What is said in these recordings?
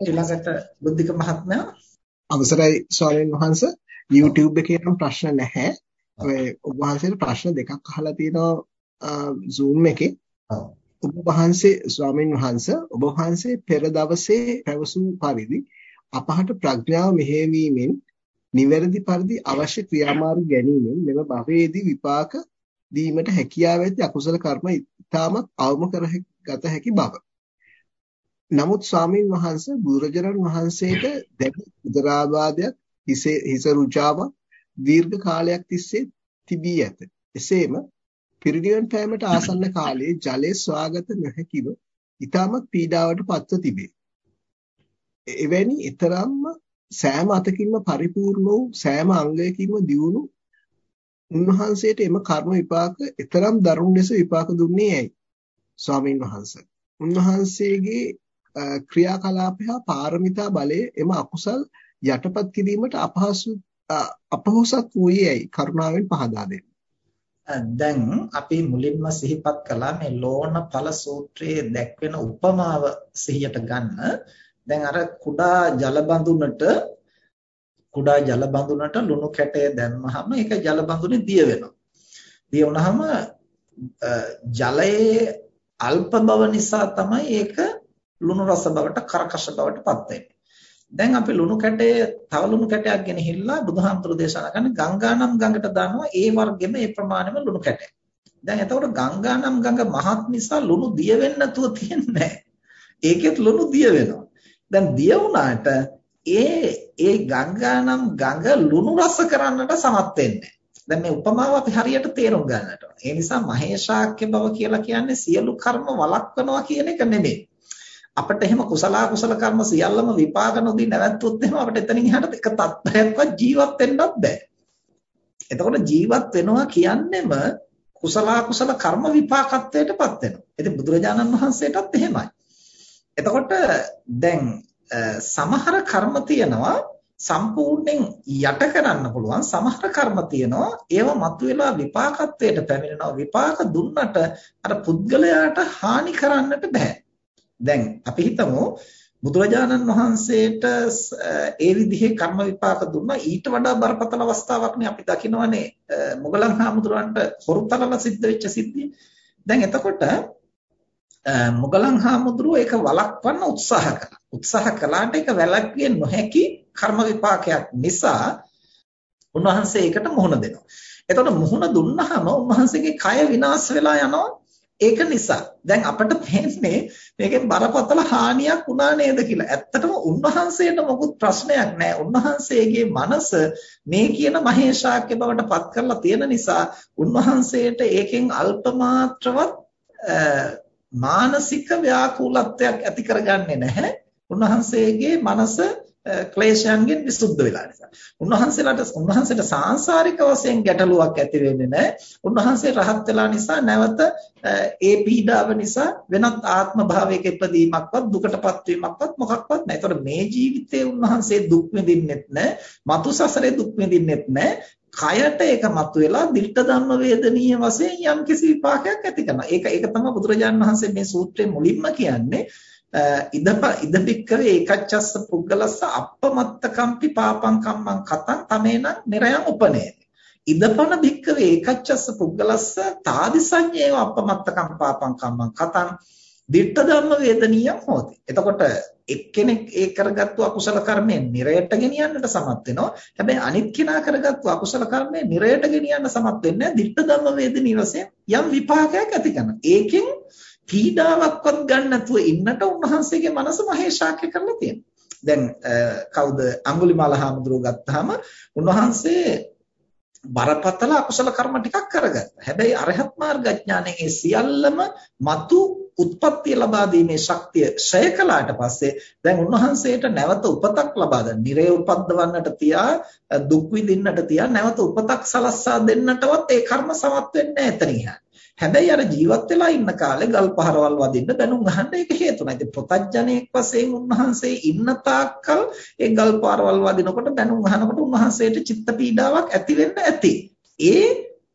ඊළඟට බුද්ධික මහත්මයා අවසරයි ස්වාමීන් වහන්ස YouTube එකේ නම් ප්‍රශ්න නැහැ. ඔය ඔබ වහන්සේට ප්‍රශ්න දෙකක් අහලා තියෙනවා Zoom එකේ. ඔබ වහන්සේ ස්වාමීන් වහන්ස ඔබ වහන්සේ පෙර දවසේ පැවසූ පරිදි අපහට ප්‍රඥාව මෙහෙයවීමෙන් නිවැරදි පරිදි අවශ්‍ය ක්‍රියාමාර්ග ගැනීමෙන් මෙම භවයේදී විපාක දීමට හැකියාව ඇති අකුසල කර්ම ඉතාමත් අවම කරගත හැකි බව. නමුත් ස්වාමින් වහන්සේ බුදුරජාණන් වහන්සේට දැඩි උදරාබාධයක් හිස රුචාවක් දීර්ඝ කාලයක් තිස්සේ තිබී ඇත. එසේම පිරිනිවන් පෑමට ආසන්න කාලයේ ජලය ස්වාගත නොහැකිව ඊටමත් පීඩාවට පත්ව තිබේ. එවැනි ඊතරම්ම සෑම අතකින්ම පරිපූර්ණ වූ සෑම අංගයකින්ම දියුණු උන්වහන්සේට එම කර්ම විපාක ඊතරම් දරුණු ලෙස විපාක දුන්නේ ඇයි? ස්වාමින් වහන්සේ. උන්වහන්සේගේ ක්‍රියාකලාපය හා පාරමිතා බලය එම අකුසල් යටපත් කිරීමට අපහසු අපහසුත් වූයේයි කරුණාවෙන් පහදා දෙන්න. දැන් අපි මුලින්ම සිහිපත් කළා මේ ලෝණ ඵල සූත්‍රයේ දැක්වෙන උපමාව සිහියට ගන්න. දැන් අර කුඩා ජල බඳුනට කුඩා ජල බඳුනට ලුණු කැටය දැම්මහම ඒක ජල බඳුනේ දිය වෙනවා. දිය වුණාම ජලයේ අල්ප බව නිසා තමයි ඒක ලුණු රස බවට කරකශ බවට පත් වෙන්නේ. දැන් අපි ලුණු කැටය තව ලුණු කැටයක් ගෙනහිල්ලා බුදුහාමුදුරු දේශනා කරන්නේ ගංගානම් ගඟට දානවා ඒ වර්ගෙම ඒ ප්‍රමාණයම ලුණු කැටය. දැන් එතකොට ගංගානම් ගඟ මහත් නිසා ලුණු දිය වෙන්නේ නැතුව තියන්නේ ඒකෙත් ලුණු දිය වෙනවා. දැන් දිය වුණාට ඒ ඒ ගංගානම් ගඟ ලුණු රස කරන්නට සමත් වෙන්නේ දැන් මේ උපමාව අපි හරියට තේරුම් ගන්නට ඕන. ඒ නිසා මහේශාක්‍ය බව කියලා කියන්නේ සියලු කර්ම වළක්වනවා කියන එක නෙමෙයි. අපිට එහෙම කුසල කුසල කර්ම සියල්ලම විපාක නොදී නැවැත්වුවොත් එහෙම අපිට එතනින් එහාට එක තත්ත්වයක්වත් ජීවත් වෙන්නත් බෑ. එතකොට ජීවත් වෙනවා කියන්නේම කුසල කුසල කර්ම විපාකත්වයටපත් වෙනවා. ඉතින් බුදුරජාණන් වහන්සේටත් එහෙමයි. එතකොට දැන් සමහර කර්ම තියෙනවා සම්පූර්ණයෙන් යට කරන්න පුළුවන් සමහර කර්ම තියෙනවා ඒව මතුවලා විපාකත්වයට පැමිණෙනවා විපාක දුන්නට අර පුද්ගලයාට හානි කරන්නට බෑ දැන් අපි හිතමු බුදුරජාණන් වහන්සේට ඒ විදිහේ කර්ම විපාක දුන්නා ඊට වඩා බරපතල අවස්ථාවක්නේ අපි දකිනවනේ මොගලන් හාමුදුරන්ට හොරුතලලා සිද්ධ වෙච්ච සිද්ධිය. දැන් එතකොට මොගලන් හාමුදුරුව ඒක වළක්වන්න උත්සාහ කළා. උත්සාහ කළාට ඒක වැළැක්විය නොහැකි කර්ම විපාකයක් නිසා උන්වහන්සේ ඒකට මුහුණ දෙනවා. එතකොට මුහුණ දුන්නාම උන්වහන්සේගේ කය විනාශ වෙලා යනවා ඒක නිසා දැන් අපිට පේන්නේ මේකෙන් බරපතල හානියක් වුණා නේද කියලා. ඇත්තටම උන්වහන්සේට මොකුත් ප්‍රශ්නයක් නැහැ. උන්වහන්සේගේ මනස මේ කියන මහේශාක්‍ය බවට පත් කරලා තියෙන නිසා උන්වහන්සේට ඒකෙන් අල්පමාත්‍රවත් මානසික ව්‍යාකූලත්වයක් ඇති කරගන්නේ නැහැ. උන්වහන්සේගේ මනස ක්ලේශයන්ගෙන් විසුද්ධ වෙලා නිසා. උන්වහන්සේලාට උන්වහන්සේට සාංශාරික වශයෙන් ගැටලුවක් ඇති වෙන්නේ නැහැ. උන්වහන්සේ රහත් වෙලා නිසා නැවත ඒ පීඩාව නිසා වෙනත් ආත්ම භාවයක ඉපදීමක්වත් දුකටපත් වීමක්වත් මොකක්වත් නැහැ. ඒතකොට මේ ජීවිතේ උන්වහන්සේ දුක් විඳින්නෙත් නැහැ. මතු සසරේ දුක් විඳින්නෙත් නැහැ. කයට ඒක මතුවෙලා දිට්ඨ ධම්ම වේදනීය වශයෙන් යම්කිසි විපාකයක් ඇති කරනවා. ඒක ඒක තමයි බුදුරජාණන් වහන්සේ මේ සූත්‍රයේ මුලින්ම කියන්නේ ඉදප ඉදපික්කවේ ඒකච්චස්ස පුද්ගලස්ස අප්පමත්තකම්පි පාපං කම්මං කතං තමේන නිරයන් උපනේ ඉදපන භික්කවේ ඒකච්චස්ස පුද්ගලස්ස තාදි සංයේව අප්පමත්තකම් පාපං කම්මං කතං දිට්ඨ ධම්ම වේදනීයම් හොති. එතකොට එක්කෙනෙක් ඒ කරගත්තු අකුසල කර්මය නිරයට ගෙනියන්නට සමත් වෙනවා. හැබැයි අනිත් කෙනා කරගත්තු අකුසල කර්මය නිරයට ගෙනියන්න සමත් වෙන්නේ දිට්ඨ ධම්ම වේදනීය වශයෙන් යම් විපාකයක් ඇති කරනවා. ඒකෙන් පීඩාවක්වත් ගන්න නැතුව ඉන්නට උන්වහන්සේගේ මනස මහේශාක්‍ය කරලා තියෙනවා. දැන් කවුද අඟුලිමාල හාමුදුරුවෝ ගත්තාම උන්වහන්සේ බරපතල අකුසල කර්ම ටිකක් කරගත්තා. හැබැයි අරහත් මාර්ගඥාණයෙන් ඒ සියල්ලම మతు උත්පත්ති ලබා දීමේ ශක්තිය ක්ෂය කළාට පස්සේ දැන් උන්වහන්සේට නැවත උපතක් ලබා දෙන්න, නිරේ උපද්දවන්නට තියා දුක් විඳින්නට තියා නැවත උපතක් සලස්සා දෙන්නටවත් ඒ කර්ම සමත් වෙන්නේ නැහැ එතනින් හැබැයි අර ජීවත් වෙලා ඉන්න කාලේ ගල් පහරවල් වදින්න බැනුම් අහන්න ඒක හේතුණා. ඉතින් ප්‍රතඥයෙක් වශයෙන් උන්වහන්සේ ඉන්න තාක්කල් ඒ ගල් පහරවල් වදිනකොට බැනුම් අහනකොට උන්වහන්සේට චිත්ත පීඩාවක් ඇති වෙන්න ඇති. ඒ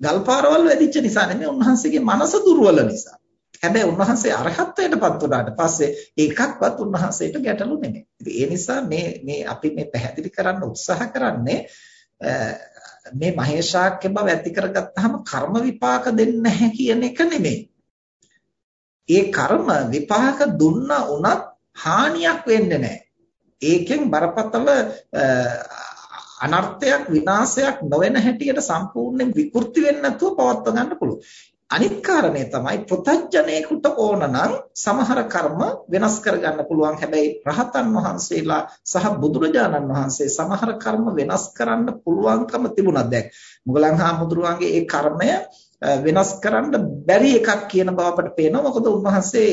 ගල් පහරවල් වැදිච්ච නිසා නෙමෙයි උන්වහන්සේගේ මනස දුර්වල නිසා. හැබැයි උන්වහන්සේ අරහත්ත්වයටපත් වුණාට පස්සේ ඒකක්වත් උන්වහන්සේට ගැටලු නෙමෙයි. ඉතින් ඒ නිසා මේ මේ අපි මේ පැහැදිලි කරන්න උත්සාහ කරන්නේ මේ මහේශාක්‍ය බව ඇති කරගත්තාම කර්ම විපාක දෙන්නේ නැහැ කියන එක නෙමෙයි. ඒ කර්ම විපාක දුන්නා උනත් හානියක් වෙන්නේ නැහැ. ඒකෙන් බරපතල අනර්ථයක් විනාශයක් නොවන හැටියට සම්පූර්ණයෙන් විකෘති වෙන්නේ නැතුව පවත්වා ගන්න පුළුවන්. අනිත් කාරණේ තමයි ප්‍රතඥේකට ඕන නම් සමහර කර්ම වෙනස් කරගන්න පුළුවන්. හැබැයි රහතන් වහන්සේලා සහ බුදුරජාණන් වහන්සේ සමහර කර්ම වෙනස් කරන්න පුළුවන්කම තිබුණා. දැන් මුගලන් හාමුදුරුවන්ගේ ඒ කර්මය වෙනස් කරන්න බැරි එකක් කියන බව අපට පේනවා. මොකද උන්වහන්සේ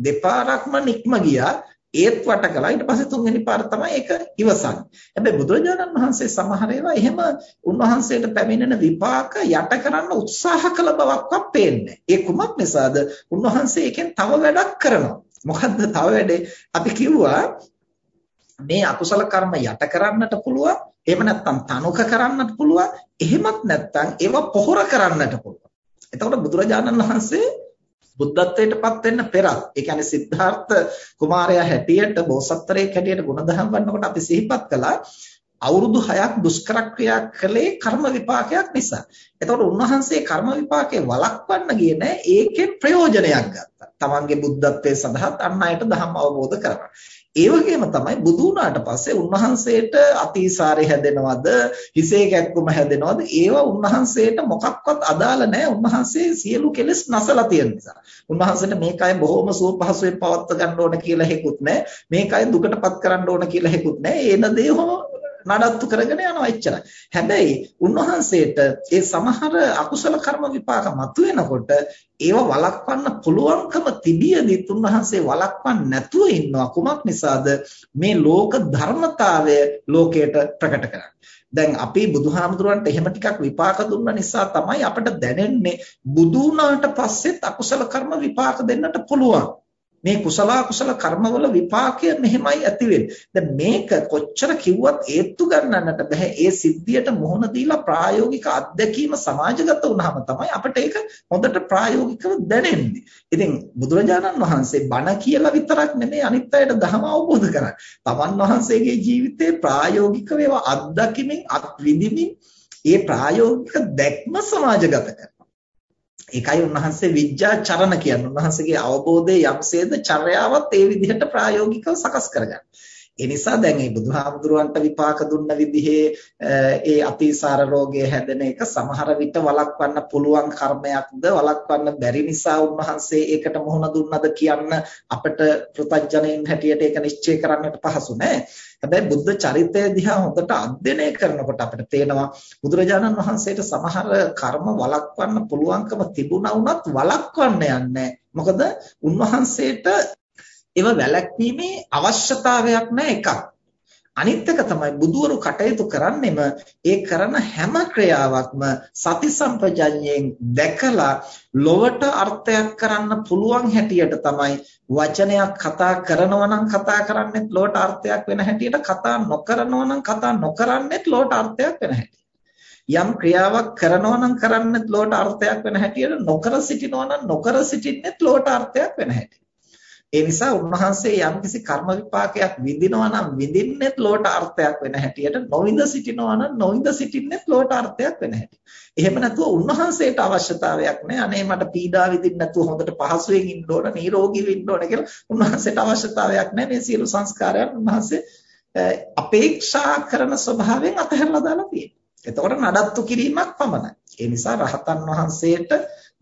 දෙපාරක්ම නික්ම ගියා. ඒත් වට කළා ඊට පස්සේ තුන්වෙනි පාර තමයි ඒක ඉවසන්නේ. හැබැයි බුදුරජාණන් වහන්සේ සමහර ඒවා එහෙම උන්වහන්සේට පැමිණෙන විපාක යට කරන්න උත්සාහ කළ බවක්වත් පේන්නේ ඒ කුමක් නිසාද? උන්වහන්සේ එකෙන් තව වැඩක් කරනවා. මොකද්ද තව වැඩේ? අපි කිව්වා මේ අකුසල කර්ම යට කරන්නට පුළුවන්. එහෙම නැත්නම් තනුක කරන්නට පුළුවන්. එහෙමත් නැත්නම් ඒවා පොහොර කරන්නට පුළුවන්. එතකොට බුදුරජාණන් වහන්සේ බුද්ධත්වයටපත් වෙන්න පෙරත් ඒ කියන්නේ සිද්ධාර්ථ කුමාරයා හැටියට බෝසත්තරයෙක් හැටියට ගුණධම් වන්නකොට අපි සිහිපත් කළා අවුරුදු 6ක් දුෂ්කර ක්‍රියා කළේ කර්ම විපාකයක් නිසා. එතකොට උන්වහන්සේ කර්ම විපාකේ වළක්වන්න ගියේ නෑ ඒකෙන් ප්‍රයෝජනයක් ගත්තා. තමන්ගේ බුද්ධත්වයේ සඳහාත් අන් අයට ධර්ම අවබෝධ කරගන්න. ඒ වගේම තමයි බුදු වුණාට පස්සේ උන්වහන්සේට අතිසාරේ හැදෙනවද හිසේ කැක්කුම හැදෙනවද ඒවා උන්වහන්සේට මොකක්වත් අදාළ නැහැ. උන්වහන්සේ සියලු කෙලෙස් නැසලා තියෙන නිසා. උන්වහන්සේට මේකයි බොහොම සුව පහසුවෙන් පවත්ව ගන්න ඕන කියලා හේකුත් නැහැ. මේකයි දුකටපත් කරන්න ඕන කියලා හේකුත් නැහැ. එන දේ නඩත්තු කරගෙන යනවා එච්චරයි. හැබැයි උන්වහන්සේට ඒ සමහර අකුසල කර්ම විපාක මතුවෙනකොට ඒව වළක්වන්න පුළුවන්කම තිබියදිත් උන්වහන්සේ වළක්වන්න නැතුව ඉන්නවා කුමක් නිසාද මේ ලෝක ධර්මතාවය ලෝකයට ප්‍රකට කරන්නේ. දැන් අපි බුදුහාමුදුරන්ට එහෙම ටිකක් විපාක දුන්න නිසා තමයි අපිට දැනෙන්නේ බුදු වුණාට පස්සෙත් අකුසල කර්ම විපාක දෙන්නට පුළුවන්. මේ කුසල කුසල කර්මවල විපාකය මෙහෙමයි ඇති වෙන්නේ. මේක කොච්චර කිව්වත් ඒත්තු ගන්නන්නට බෑ. ඒ සිද්ධියට මුහුණ දීලා ප්‍රායෝගික අත්දැකීම සමාජගත වුණාම තමයි අපිට ඒක හොඳට ප්‍රායෝගිකව දැනෙන්නේ. ඉතින් බුදුරජාණන් වහන්සේ බණ කියලා විතරක් නෙමෙයි අනිත් අයට ධර්ම අවබෝධ කරන්නේ. තමන් වහන්සේගේ ජීවිතේ ප්‍රායෝගිකව ඒවා අත්දැකීමින් අත්විඳිමින් ඒ ප්‍රායෝගික දැක්ම සමාජගත කරනවා. ඒකයි උන්වහන්සේ විඥාචරණ කියන්නේ. උන්වහන්සේගේ අවබෝධයේ යම්සේද චර්යාවත් ඒ විදිහට ප්‍රායෝගිකව සකස් කරගන්න. ඒ නිසා දැන් මේ බුදුහාමුදුරුවන්ට විපාක දුන්න විදිහේ ඒ අතිසාර රෝගය හැදෙන එක සමහර විට වළක්වන්න පුළුවන් කර්මයක්ද වළක්වන්න බැරි නිසා උන්වහන්සේ ඒකට මුහුණ දුන්නද කියන්න අපිට ප්‍රත්‍යඥයෙන් හැටියට ඒක නිශ්චය කරන්නට පහසු නෑ. හැබැයි බුද්ධ චරිතය දිහා හොඳට අධ්‍යයනය කරනකොට අපිට තේනවා බුදුරජාණන් වහන්සේට සමහර කර්ම වළක්වන්න පුළුවන්කම තිබුණා වුණත් වළක්වන්න යන්නේ මොකද උන්වහන්සේට ඒව වැළැක්වීමේ අවශ්‍යතාවයක් නැහැ එකක්. අනිත් එක තමයි බුදවරු කටයුතු කරන්නෙම ඒ කරන හැම ක්‍රියාවක්ම සති සම්පජඤ්ඤයෙන් දැකලා ලොවට අර්ථයක් කරන්න පුළුවන් හැටියට තමයි වචනයක් කතා කරනවා නම් කතා කරන්නෙත් ලොවට අර්ථයක් වෙන හැටියට කතා නොකරනවා නම් කතා නොකරන්නෙත් ලොවට අර්ථයක් වෙන හැටියට යම් ක්‍රියාවක් කරනවා නම් කරන්නෙත් ලොවට අර්ථයක් වෙන හැටියට නොකර සිටිනවා නම් නොකර සිටින්නෙත් ලොවට අර්ථයක් වෙන හැටියට ඒ නිසා උන්වහන්සේ යම්කිසි කර්ම විපාකයක් විඳිනවා නම් විඳින්නෙත් ලෝට අර්ථයක් වෙන හැටියට නොවිඳ සිටිනවා නම් නොවිඳ සිටින්නෙත් ලෝට අර්ථයක් වෙන හැටි. එහෙම නැතුව උන්වහන්සේට අවශ්‍යතාවයක් නැහැ. අනේ මට පීඩා විඳින්න නැතුව හොඳට පහසුවෙන් ඉන්න ඕන, නිරෝගීව ඉන්න ඕන කියලා උන්වහන්සේට අවශ්‍යතාවයක් නැහැ. මේ සියලු සංස්කාරයන් උන්වහන්සේ අපේක්ෂා කරන ස්වභාවයෙන් අතහැරලා දාලා තියෙනවා. එතකොට නඩත්තු කිරීමක් පමණයි. ඒ නිසා රහතන් වහන්සේට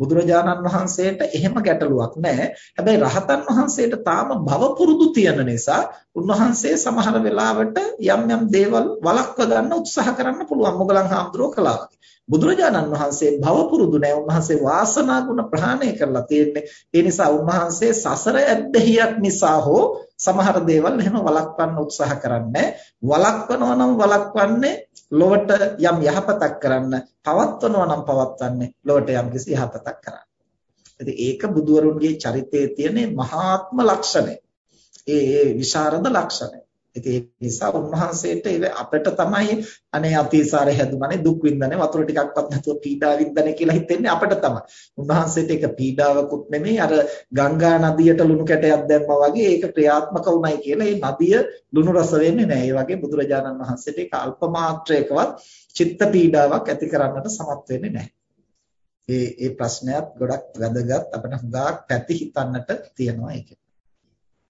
බුදුරජාණන් වහන්සේට එහෙම ගැටලුවක් නැහැ. හැබැයි රහතන් වහන්සේට තාම භව පුරුදු තියෙන නිසා උන්වහන්සේ සමහර වෙලාවට යම් යම් දේවල් වළක්ව ගන්න උත්සාහ කරන්න පුළුවන්. මොගලන් හාමුදුරුවෝ කළා වගේ. බුදුරජාණන් වහන්සේ භව පුරුදු නැහැ. උන්වහන්සේ වාසනා ගුණ ප්‍රහාණය කරලා තියෙන්නේ. ඒ නිසා උන්වහන්සේ සසර ඇබ්බැහියක් නිසා හෝ සමහර දේවල් එහෙම වළක්වන්න උත්සාහ කරන්නේ වළක්වනවා නම් වළක්වන්නේ ලොවට යම් යහපතක් කරන්න පවත්වනවා නම් පවත්වන්නේ ලොවට යම් කිසි යහපතක් කරන්න. ඉතින් ඒක බුදුවරුන්ගේ චරිතයේ තියෙන මහාත්ම ලක්ෂණය. ඒ විශාරද ලක්ෂණය. ඉතින් ඒ නිසා උන්වහන්සේට අපිට තමයි අනේ අතීසාරේ හැදුමනේ දුක් විඳන්නේ වතුර ටිකක්වත් නැතුව පීඩා විඳන්නේ කියලා හිතෙන්නේ අපිට තමයි. උන්වහන්සේට ඒක පීඩාවකුත් නෙමෙයි අර ගංගා නදියට ලුණු කැටයක් දැම්මා වගේ ඒක ක්‍රියාත්මක වුණයි කියලා ඒ නදිය ලුණු රස වෙන්නේ නැහැ. ඒ වගේ බුදුරජාණන් වහන්සේට ඒක අල්ප මාත්‍රයකවත් චිත්ත පීඩාවක් ඇති කරන්නට සමත් වෙන්නේ නැහැ. ඒ ඒ ප්‍රශ්නයත් ගොඩක් වැදගත් අපිට හුඟක් පැති හිතන්නට තියෙනවා ඒකේ.